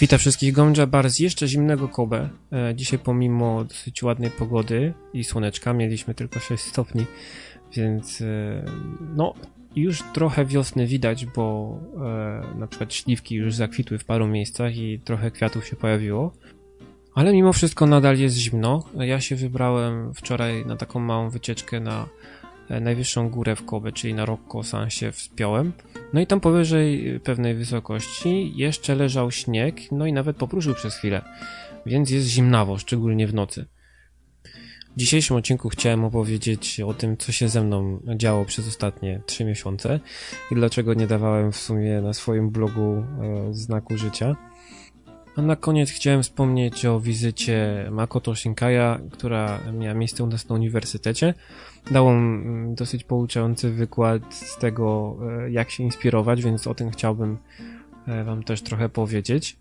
Witam wszystkich Gomja Bar z jeszcze zimnego Kobe. E, dzisiaj pomimo dosyć ładnej pogody i słoneczka mieliśmy tylko 6 stopni, więc e, no już trochę wiosny widać, bo e, na przykład śliwki już zakwitły w paru miejscach i trochę kwiatów się pojawiło. Ale mimo wszystko nadal jest zimno. Ja się wybrałem wczoraj na taką małą wycieczkę na e, najwyższą górę w Kobe, czyli na Rokko-san się wspiąłem. No i tam powyżej pewnej wysokości jeszcze leżał śnieg, no i nawet popruszył przez chwilę, więc jest zimnawo, szczególnie w nocy. W dzisiejszym odcinku chciałem opowiedzieć o tym, co się ze mną działo przez ostatnie 3 miesiące i dlaczego nie dawałem w sumie na swoim blogu e, znaku życia. A na koniec chciałem wspomnieć o wizycie Makoto Shinkaya, która miała miejsce u nas na uniwersytecie. Dał on dosyć pouczający wykład z tego, e, jak się inspirować, więc o tym chciałbym e, Wam też trochę powiedzieć.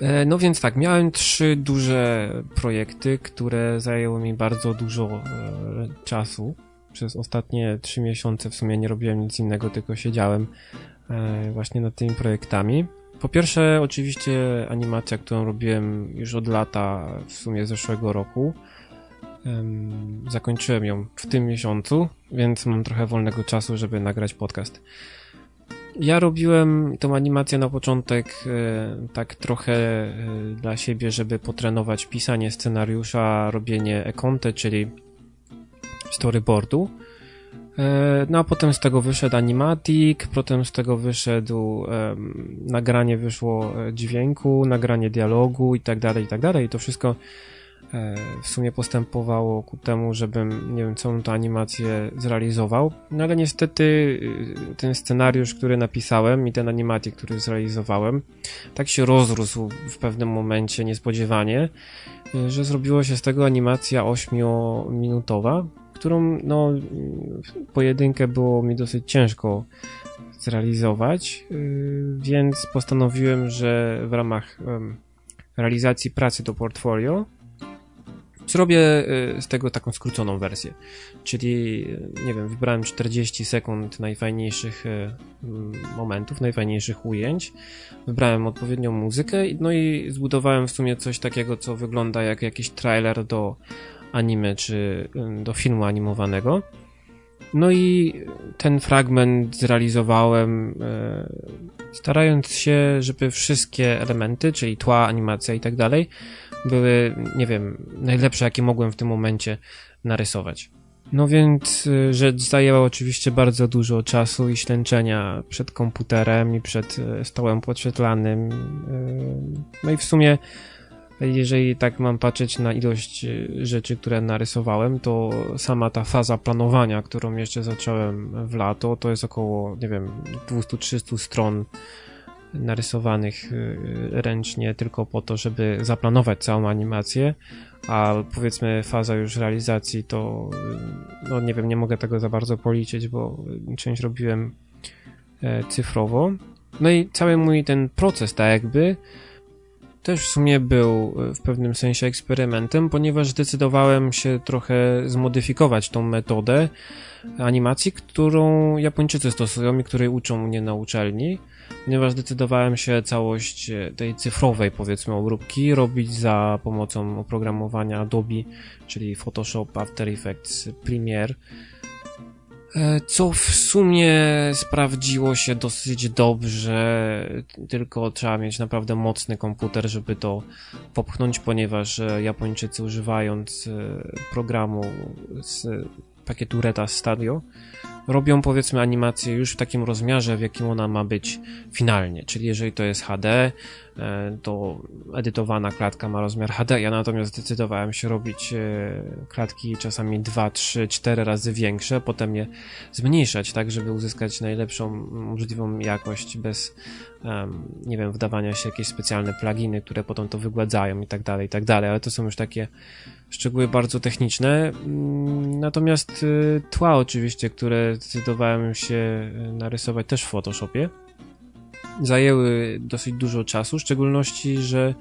E, No więc tak, miałem trzy duże projekty, które zajęły mi bardzo dużo czasu. Przez ostatnie trzy miesiące w sumie nie robiłem nic innego, tylko siedziałem właśnie nad tymi projektami. Po pierwsze, oczywiście animacja, którą robiłem już od lata, w sumie zeszłego roku. Em, Zakończyłem ją w tym miesiącu, więc mam trochę wolnego czasu, żeby nagrać podcast. Ja robiłem tą animację na początek e, tak trochę e, dla siebie, żeby potrenować pisanie scenariusza, robienie ekonte, czyli storyboardu. E, No a potem z tego wyszedł animatic, potem z tego wyszedł em, nagranie wyszło e, dźwięku, nagranie dialogu i tak dalej, i tak dalej. I to wszystko e, w sumie postępowało ku temu, żebym, nie wiem, całą tą animację zrealizował. No ale niestety y, ten scenariusz, który napisałem i ten animatic, który zrealizowałem, tak się rozrósł w pewnym momencie niespodziewanie, y, że zrobiło się z tego animacja 8-minutowa, którą, no, pojedynkę było mi dosyć ciężko zrealizować, y, więc postanowiłem, że w ramach realizacji pracy do portfolio zrobię y, z tego taką skróconą wersję. Czyli, y, nie wiem, wybrałem 40 sekund najfajniejszych momentów, najfajniejszych ujęć. Wybrałem odpowiednią muzykę, no i zbudowałem w sumie coś takiego, co wygląda jak jakiś trailer do anime czy do filmu animowanego. No i ten fragment zrealizowałem e, starając się, żeby wszystkie elementy, czyli tła, animacja i tak dalej, były, nie wiem, najlepsze jakie mogłem w tym momencie narysować. No więc rzecz zajęła oczywiście bardzo dużo czasu i ślęczenia przed komputerem i przed e, stołem podświetlanym. e, No i w sumie jeżeli tak mam patrzeć na ilość y, rzeczy, które narysowałem, to sama ta faza planowania, którą jeszcze zacząłem w lato, to jest około, nie wiem, 200-300 stron narysowanych y, ręcznie tylko po to, żeby zaplanować całą animację, a powiedzmy faza już realizacji to, y, no nie wiem, nie mogę tego za bardzo policzyć, bo część robiłem e, cyfrowo. No i cały mój ten proces, tak jakby, też w sumie był e, w pewnym sensie eksperymentem, ponieważ zdecydowałem się trochę zmodyfikować tą metodę animacji, którą Japończycy stosują i której uczą mnie na uczelni, ponieważ zdecydowałem się całość e, tej cyfrowej, powiedzmy, obróbki robić za pomocą oprogramowania Adobe, czyli Photoshop, After Effects, Premiere. E, Co w sumie sprawdziło się dosyć dobrze, tylko trzeba mieć naprawdę mocny komputer, żeby to popchnąć, ponieważ e, Japończycy używając e, programu z pakietu Reta Studio robią powiedzmy animację już w takim rozmiarze, w jakim ona ma być finalnie, czyli jeżeli to jest HD, e, to edytowana klatka ma rozmiar HD. Ja natomiast zdecydowałem się robić e, klatki czasami 2, 3, 4 razy większe, potem je zmniejszać, tak żeby uzyskać najlepszą możliwą jakość bez, nie wiem, wdawania się jakieś specjalne pluginy, które potem to wygładzają i tak dalej, i tak dalej, ale to są już takie szczegóły bardzo techniczne. Mm, Natomiast y, tła oczywiście, które zdecydowałem się y, narysować też w Photoshopie, zajęły dosyć dużo czasu, w szczególności, że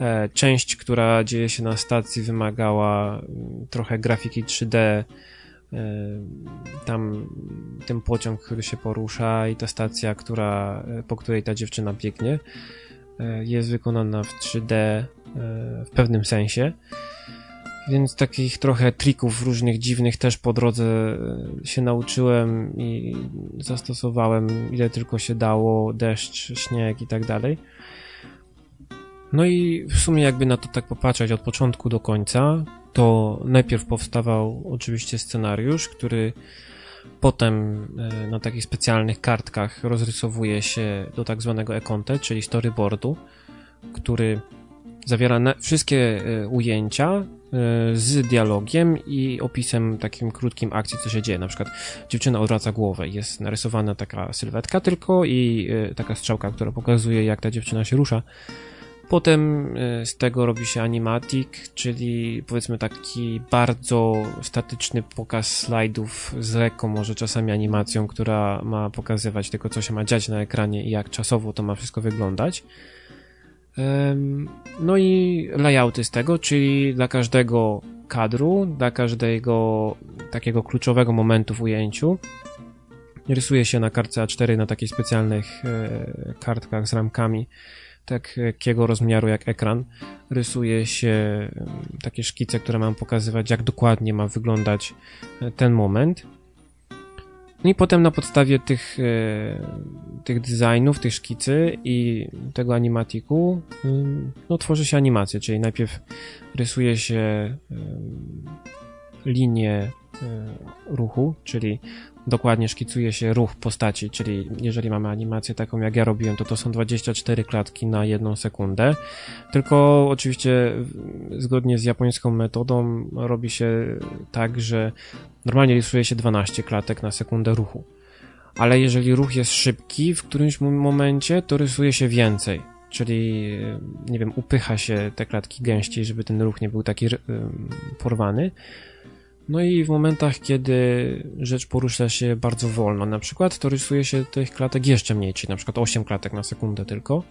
e, część, która dzieje się na stacji, wymagała mm, trochę grafiki 3D. E, tam ten pociąg, który się porusza i ta stacja, która, e, po której ta dziewczyna biegnie, jest wykonana w 3D e, w pewnym sensie. Więc takich trochę trików różnych dziwnych też po drodze e, się nauczyłem i zastosowałem ile tylko się dało, deszcz, śnieg i tak dalej. No i w sumie jakby na to tak popatrzeć od początku do końca, to najpierw powstawał oczywiście scenariusz, który potem e, na takich specjalnych kartkach rozrysowuje się do tak zwanego e-content, czyli storyboardu, który zawiera wszystkie e, ujęcia, E, z dialogiem i opisem takim krótkim akcji, co się dzieje. Na przykład dziewczyna odwraca głowę, jest narysowana taka sylwetka tylko i e, taka strzałka, która pokazuje, jak ta dziewczyna się rusza. Potem z tego robi się animatic, czyli powiedzmy taki bardzo statyczny pokaz slajdów z lekką może czasami animacją, która ma pokazywać tylko co się ma dziać na ekranie i jak czasowo to ma wszystko wyglądać. No i layouty z tego, czyli dla każdego kadru, dla każdego takiego kluczowego momentu w ujęciu rysuje się na kartce A4 na takich specjalnych e, kartkach z ramkami takiego rozmiaru jak ekran. Rysuje się takie szkice, które mają pokazywać jak dokładnie ma wyglądać e, ten moment. No i potem na podstawie tych, e, tych designów, tych szkicy i tego animatiku no, tworzy się animację, czyli najpierw rysuje się linię e, ruchu, czyli dokładnie szkicuje się ruch postaci, czyli jeżeli mamy animację taką jak ja robiłem, to to są 24 klatki na jedną sekundę. Tylko oczywiście zgodnie z japońską metodą robi się tak, że normalnie rysuje się 12 klatek na sekundę ruchu. Ale jeżeli ruch jest szybki w którymś momencie, to rysuje się więcej. Czyli, nie wiem, upycha się te klatki gęściej, żeby ten ruch nie był taki porwany. No i w momentach, kiedy rzecz porusza się bardzo wolno, na przykład, to rysuje się tych klatek jeszcze mniej, czyli na przykład 8 klatek na sekundę tylko.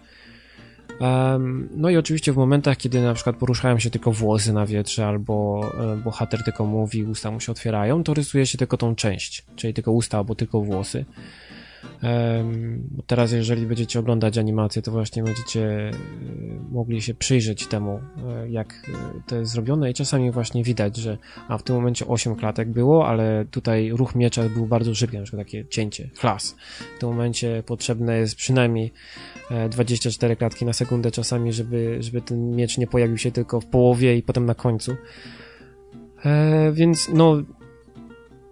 No i oczywiście w momentach, kiedy na przykład poruszają się tylko włosy na wietrze, albo e, bohater tylko mówi, usta mu się otwierają, to rysuje się tylko tą część, czyli tylko usta albo tylko włosy. Teraz, jeżeli będziecie oglądać animację, to właśnie będziecie e, mogli się przyjrzeć temu, e, jak e, to jest zrobione, i czasami właśnie widać, że a w tym momencie 8 klatek było, ale tutaj ruch miecza był bardzo szybki, na przykład takie cięcie, flas. W tym momencie potrzebne jest przynajmniej 24 klatki na sekundę czasami, żeby, żeby ten miecz nie pojawił się tylko w połowie i potem na końcu. Więc no,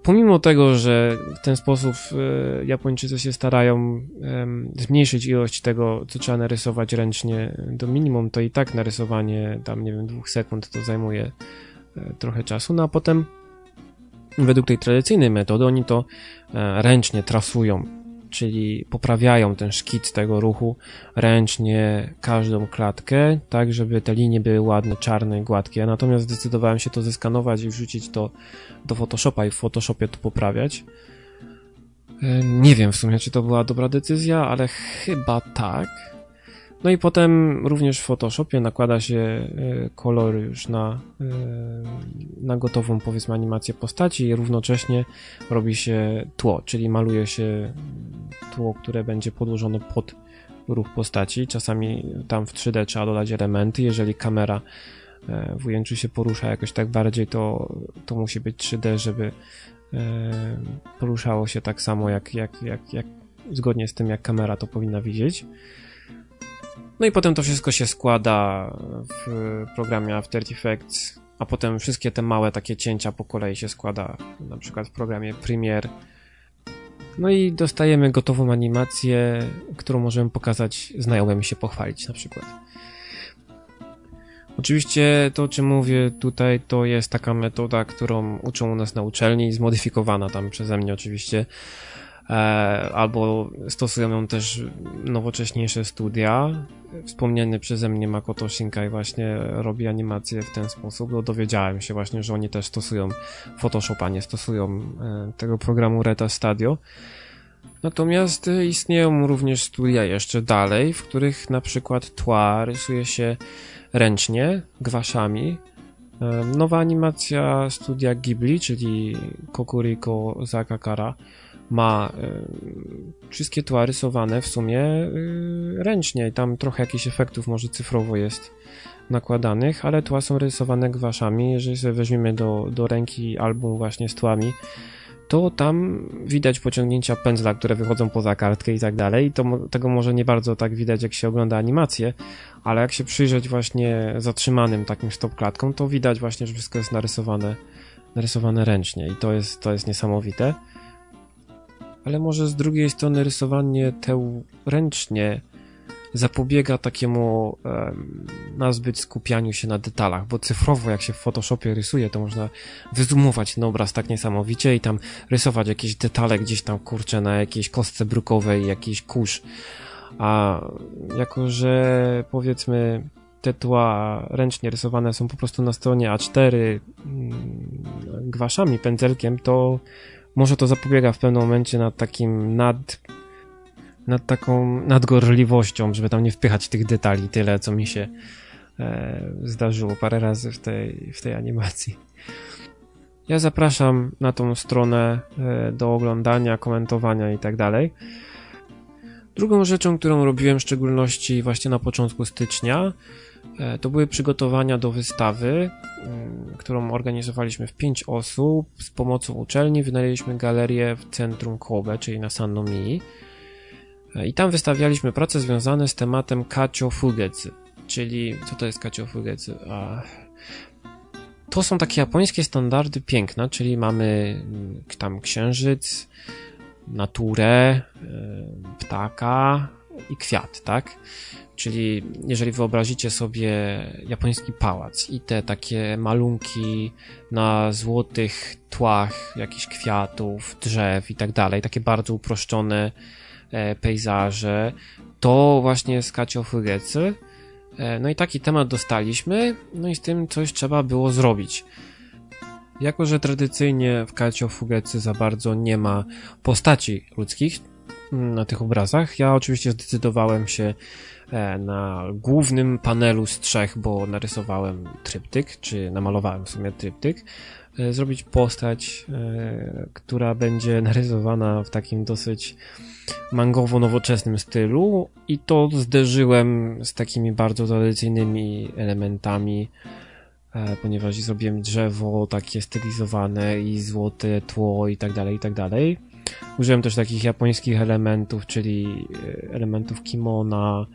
pomimo tego, że w ten sposób e, Japończycy się starają zmniejszyć ilość tego, co trzeba narysować ręcznie do minimum, to i tak narysowanie tam, nie wiem, dwóch sekund to zajmuje e, trochę czasu, no a potem według tej tradycyjnej metody oni to e, ręcznie trasują czyli poprawiają ten szkic tego ruchu ręcznie każdą klatkę, tak żeby te linie były ładne, czarne gładkie. Natomiast zdecydowałem się to zeskanować i wrzucić to do Photoshopa i w Photoshopie to poprawiać. E, nie wiem w sumie, czy to była dobra decyzja, ale chyba tak. No i potem również w Photoshopie nakłada się e, kolory już na, e, na gotową powiedzmy animację postaci i równocześnie robi się tło, czyli maluje się tło, które będzie podłożone pod ruch postaci. Czasami tam w 3D trzeba dodać elementy, jeżeli kamera e, w ujęciu się porusza jakoś tak bardziej, to, to musi być 3D, żeby poruszało się tak samo jak, jak, jak, jak zgodnie z tym, jak kamera to powinna widzieć. No i potem to wszystko się składa w programie After Effects, a potem wszystkie te małe takie cięcia po kolei się składa na przykład w programie Premiere. No i dostajemy gotową animację, którą możemy pokazać znajomym się pochwalić na przykład. Oczywiście to, o czym mówię tutaj, to jest taka metoda, którą uczą u nas na uczelni, zmodyfikowana tam przeze mnie oczywiście albo stosują ją też nowocześniejsze studia. Wspomniany przeze mnie Makoto Shinkai właśnie robi animacje w ten sposób, bo dowiedziałem się właśnie, że oni też stosują Photoshopa, nie stosują e, tego programu Reta Stadio. Natomiast istnieją również studia jeszcze dalej, w których na przykład tła rysuje się ręcznie, gwaszami. Y, Nowa animacja studia Ghibli, czyli Kokuriko Zakakara, ma y, wszystkie tła rysowane w sumie y, ręcznie. Tam trochę jakichś efektów może cyfrowo jest nakładanych, ale tła są rysowane gwaszami. Jeżeli sobie weźmiemy do, do ręki album właśnie z tłami, to tam widać pociągnięcia pędzla, które wychodzą poza kartkę i tak dalej. To, tego może nie bardzo tak widać, jak się ogląda animację, ale jak się przyjrzeć właśnie zatrzymanym takim stop-klatką, to widać właśnie, że wszystko jest narysowane, narysowane ręcznie i to jest, to jest niesamowite. Ale może z drugiej strony rysowanie teł ręcznie zapobiega takiemu em, nazbyt skupianiu się na detalach, bo cyfrowo jak się w Photoshopie rysuje, to można wyzoomować ten obraz tak niesamowicie i tam rysować jakieś detale gdzieś tam, kurczę, na jakiejś kostce brukowej, jakiś kurz. A jako, że powiedzmy te tła ręcznie rysowane są po prostu na stronie A4 mm, gwaszami, pędzelkiem, to może to zapobiega w pewnym momencie nad takim nad nad taką nadgorliwością, żeby tam nie wpychać tych detali tyle, co mi się e, zdarzyło parę razy w tej, w tej animacji. Ja zapraszam na tą stronę e, do oglądania, komentowania i tak dalej. Drugą rzeczą, którą robiłem w szczególności właśnie na początku stycznia, e, to były przygotowania do wystawy, mm, którą organizowaliśmy w pięć osób. Z pomocą uczelni wynajęliśmy galerię w centrum Kobe, czyli na Sannomii. I tam wystawialiśmy prace związane z tematem Kacio Fugetsu, czyli co to jest Kacio Fugetsu? A... To są takie japońskie standardy piękna, czyli mamy mm, tam księżyc, naturę, y, ptaka i kwiat, tak? Czyli jeżeli wyobrazicie sobie japoński pałac i te takie malunki na złotych tłach jakichś kwiatów, drzew i tak dalej, takie bardzo uproszczone e, pejzaże, to właśnie jest Kacio Fugetsu. E, no i taki temat dostaliśmy, no i z tym coś trzeba było zrobić. Jako, że tradycyjnie w Kacio Fugetsu za bardzo nie ma postaci ludzkich mm, na tych obrazach, ja oczywiście zdecydowałem się e, na głównym panelu z trzech, bo narysowałem tryptyk, czy namalowałem w sumie tryptyk, e, zrobić postać, e, która będzie narysowana w takim dosyć mangowo-nowoczesnym stylu i to zderzyłem z takimi bardzo tradycyjnymi elementami, ponieważ zrobiłem drzewo takie stylizowane i złote tło i tak dalej, i tak dalej. Użyłem też takich japońskich elementów, czyli e, elementów kimona.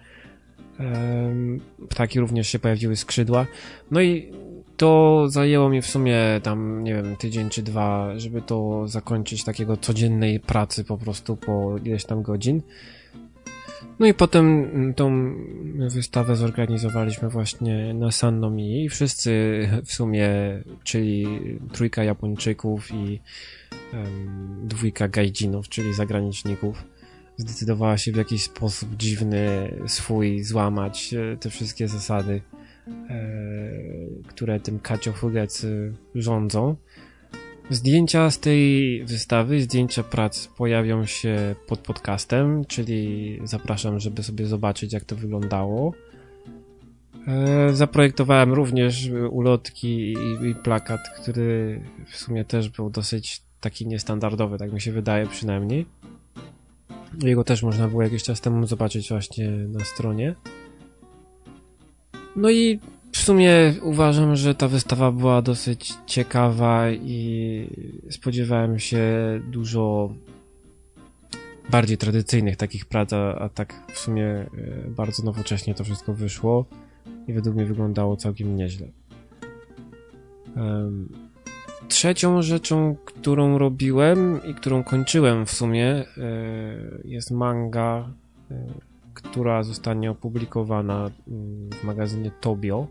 Ptaki również się pojawiły skrzydła. No i to zajęło mi w sumie tam, nie wiem, tydzień czy dwa, żeby to zakończyć takiego codziennej pracy po prostu po ileś tam godzin. No i potem mm, tą wystawę zorganizowaliśmy właśnie na Sannomii i wszyscy w sumie, czyli trójka Japończyków i em, dwójka gaijinów, czyli zagraniczników, zdecydowała się w jakiś sposób dziwny swój złamać e, te wszystkie zasady, e, które tym Kacio Fugetsu rządzą. Zdjęcia z tej wystawy, zdjęcia prac pojawią się pod podcastem, czyli zapraszam, żeby sobie zobaczyć, jak to wyglądało. E, Zaprojektowałem również ulotki i, i plakat, który w sumie też był dosyć taki niestandardowy, tak mi się wydaje przynajmniej. Jego też można było jakiś czas temu zobaczyć właśnie na stronie. No i w sumie uważam, że ta wystawa była dosyć ciekawa i spodziewałem się dużo bardziej tradycyjnych takich prac, a, a tak w sumie e, bardzo nowocześnie to wszystko wyszło i według mnie wyglądało całkiem nieźle. Trzecią rzeczą, którą robiłem i którą kończyłem w sumie e, jest manga, e, która zostanie opublikowana mm, w magazynie Tobio.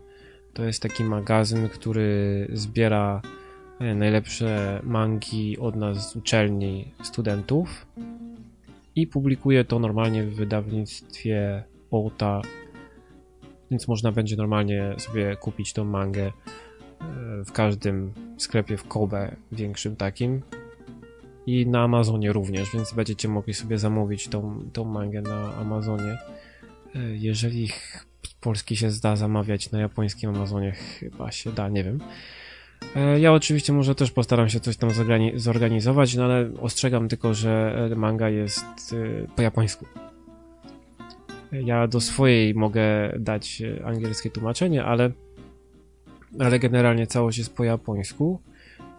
To jest taki magazyn, który zbiera e, najlepsze mangi od nas z uczelni studentów i publikuje to normalnie w wydawnictwie Ota, więc można będzie normalnie sobie kupić tą mangę e, w każdym sklepie w Kobe większym takim i na Amazonie również, więc będziecie mogli sobie zamówić tą, tą mangę na Amazonie. E, jeżeli Polski się zda zamawiać na japońskim Amazonie, chyba się da, nie wiem. E, ja oczywiście może też postaram się coś tam zorganizować, no ale ostrzegam tylko, że manga jest po japońsku. Ja do swojej mogę dać angielskie tłumaczenie, ale, ale generalnie całość jest po japońsku.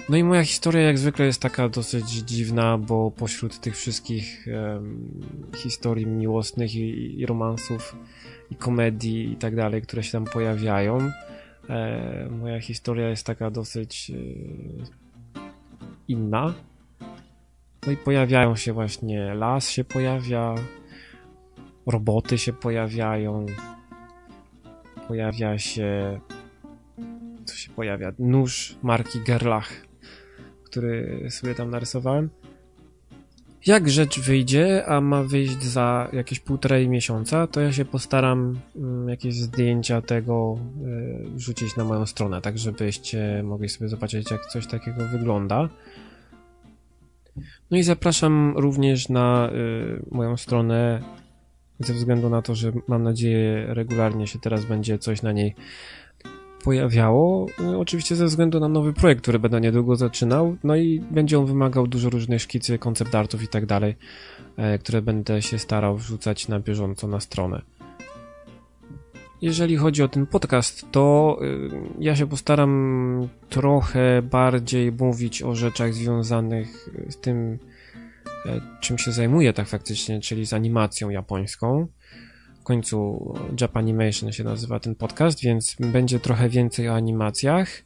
No i moja historia jak zwykle jest taka dosyć dziwna, bo pośród tych wszystkich um, historii miłosnych i, i, romansów i komedii i tak dalej, które się tam pojawiają, e, moja historia jest taka dosyć e, inna. No i pojawiają się właśnie, las się pojawia, roboty się pojawiają, pojawia się co się pojawia? Nóż marki Gerlach który sobie tam narysowałem. Jak rzecz wyjdzie, a ma wyjść za jakieś półtorej miesiąca, to ja się postaram mm, jakieś zdjęcia tego y, wrzucić na moją stronę, tak żebyście mogli sobie zobaczyć, jak coś takiego wygląda. No i zapraszam również na y, moją stronę, ze względu na to, że mam nadzieję regularnie się teraz będzie coś na niej pojawiało, y, oczywiście ze względu na nowy projekt, który będę niedługo zaczynał, no i będzie on wymagał dużo różnych szkicy, koncept artów i tak dalej, e, które będę się starał wrzucać na bieżąco na stronę. Jeżeli chodzi o ten podcast, to y, ja się postaram trochę bardziej mówić o rzeczach związanych z tym, e, czym się zajmuję tak faktycznie, czyli z animacją japońską końcu Japanimation się nazywa ten podcast, więc będzie trochę więcej o animacjach.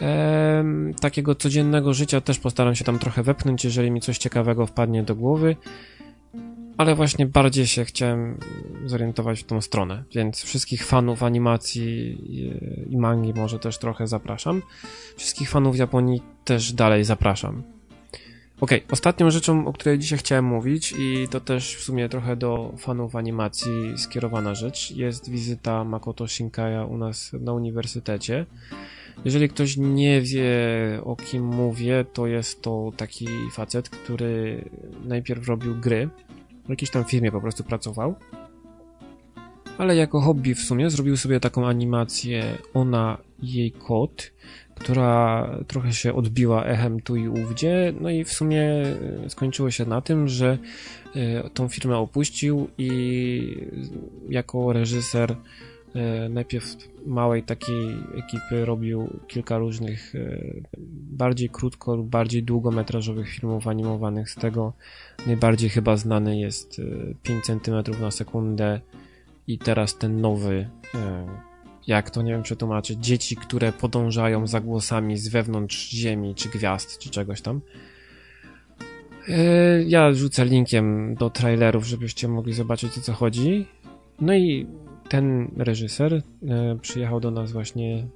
Ehm, takiego codziennego życia też postaram się tam trochę wepchnąć, jeżeli mi coś ciekawego wpadnie do głowy. Ale właśnie bardziej się chciałem zorientować w tą stronę, więc wszystkich fanów animacji i mangi może też trochę zapraszam. Wszystkich fanów Japonii też dalej zapraszam. Ok, ostatnią rzeczą, o której dzisiaj chciałem mówić, i to też w sumie trochę do fanów animacji skierowana rzecz, jest wizyta Makoto Shinkaya u nas na uniwersytecie. Jeżeli ktoś nie wie o kim mówię, to jest to taki facet, który najpierw robił gry, w jakiejś tam firmie po prostu pracował, ale jako hobby w sumie zrobił sobie taką animację Ona jej kot, która trochę się odbiła echem tu i ówdzie, no i w sumie e, skończyło się na tym, że e, tą firmę opuścił i jako reżyser e, najpierw małej takiej ekipy robił kilka różnych bardziej krótko lub bardziej długometrażowych filmów animowanych. Z tego najbardziej chyba znany jest 5 cm na sekundę i teraz ten nowy jak to nie wiem przetłumaczyć, dzieci, które podążają za głosami z wewnątrz Ziemi, czy gwiazd, czy czegoś tam. E, ja rzucę linkiem do trailerów, żebyście mogli zobaczyć o co chodzi. No i ten reżyser e, przyjechał do nas właśnie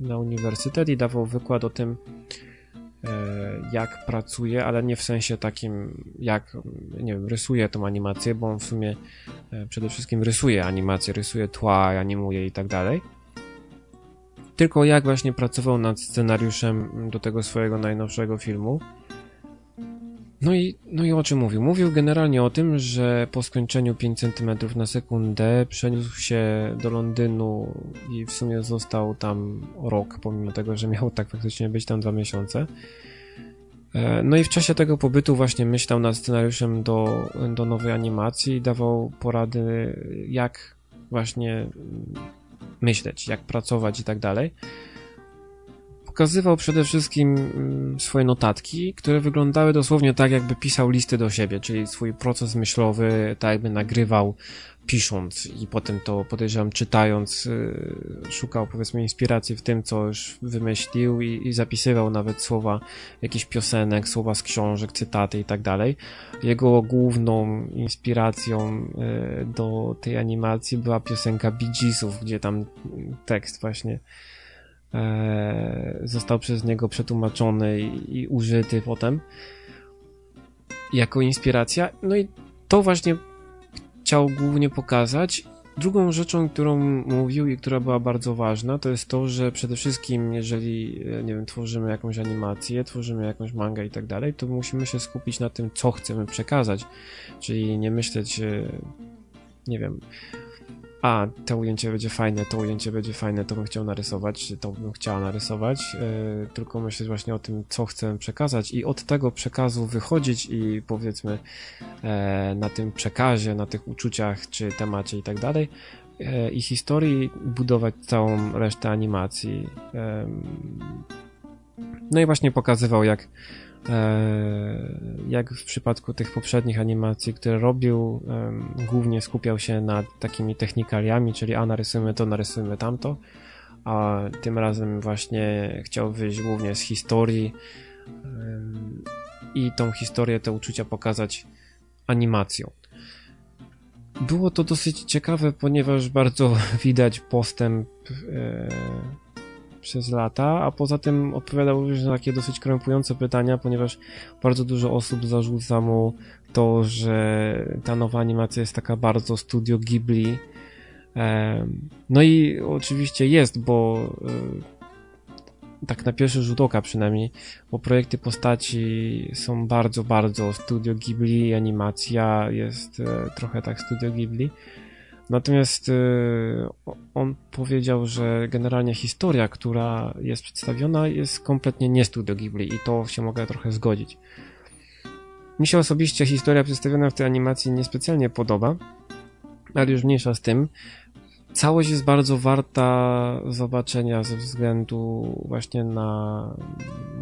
na uniwersytet i dawał wykład o tym, e, jak pracuje, ale nie w sensie takim, jak, nie wiem, rysuje tą animację, bo on w sumie przede wszystkim rysuje animację, rysuje tła, animuje i tak dalej tylko jak właśnie pracował nad scenariuszem do tego swojego najnowszego filmu. No i, no i o czym mówił? Mówił generalnie o tym, że po skończeniu 5 cm na sekundę przeniósł się do Londynu i w sumie został tam rok, pomimo tego, że miał tak faktycznie być tam dwa miesiące. E, no i w czasie tego pobytu właśnie myślał nad scenariuszem do, do nowej animacji i dawał porady, jak właśnie myśleć, jak pracować i tak dalej. Pokazywał przede wszystkim mm, swoje notatki, które wyglądały dosłownie tak, jakby pisał listy do siebie, czyli swój proces myślowy, tak jakby nagrywał pisząc i potem to podejrzewam czytając y, szukał powiedzmy inspiracji w tym, co już wymyślił i, i zapisywał nawet słowa jakichś piosenek, słowa z książek, cytaty i tak dalej. Jego główną inspiracją y, do tej animacji była piosenka Bee gdzie tam tekst właśnie e, został przez niego przetłumaczony i, i użyty potem jako inspiracja. No i to właśnie chciał głównie pokazać Drugą rzeczą, którą mówił i która była bardzo ważna, to jest to, że przede wszystkim, jeżeli, e, nie wiem, tworzymy jakąś animację, tworzymy jakąś mangę i tak dalej, to musimy się skupić na tym, co chcemy przekazać. Czyli nie myśleć, e, nie wiem, a to ujęcie będzie fajne, to ujęcie będzie fajne, to bym chciał narysować, czy to bym chciała narysować, yy, tylko myśleć właśnie o tym, co chcę przekazać i od tego przekazu wychodzić i powiedzmy yy, na tym przekazie, na tych uczuciach, czy temacie i tak dalej yy, i historii budować całą resztę animacji. No i właśnie pokazywał, jak E, jak w przypadku tych poprzednich animacji, które robił, głównie skupiał się nad takimi technikaliami, czyli a narysujmy to, narysujmy tamto, a tym razem właśnie chciał wyjść głównie z historii i tą historię, te uczucia pokazać animacją. Było to dosyć ciekawe, ponieważ bardzo widać postęp e, przez lata, a poza tym odpowiadał również na takie dosyć krępujące pytania, ponieważ bardzo dużo osób zarzuca mu to, że ta nowa animacja jest taka bardzo studio Ghibli. No i oczywiście jest, bo e, tak na pierwszy rzut oka przynajmniej, bo projekty postaci są bardzo, bardzo studio Ghibli, animacja jest e, trochę tak studio Ghibli. Natomiast y, on powiedział, że generalnie historia, która jest przedstawiona, jest kompletnie nie studio Ghibli i to się mogę trochę zgodzić. Mi się osobiście historia przedstawiona w tej animacji niespecjalnie podoba, ale już mniejsza z tym. Całość jest bardzo warta zobaczenia ze względu właśnie na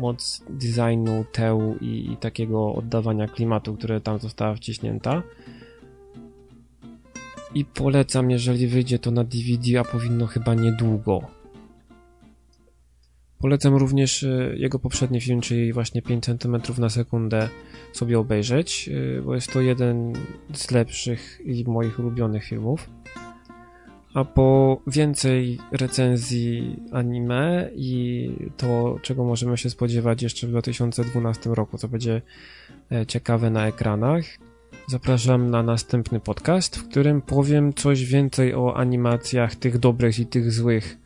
moc designu, teł i, i takiego oddawania klimatu, które tam została wciśnięta i polecam, jeżeli wyjdzie to na DVD, a powinno chyba niedługo. Polecam również e, jego poprzedni film, czyli właśnie 5 cm na sekundę sobie obejrzeć, e, bo jest to jeden z lepszych i moich ulubionych filmów. A po więcej recenzji anime i to, czego możemy się spodziewać jeszcze w 2012 roku, co będzie e, ciekawe na ekranach, Zapraszam na następny podcast, w którym powiem coś więcej o animacjach tych dobrych i tych złych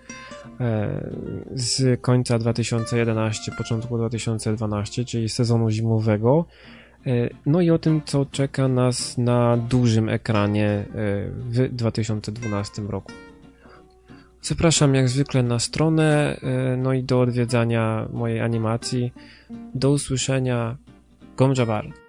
e, z końca 2011, początku 2012, czyli sezonu zimowego. E, no i o tym, co czeka nas na dużym ekranie e, w 2012 roku. Zapraszam jak zwykle na stronę, no i do odwiedzania mojej animacji. Do usłyszenia. Gomjabar.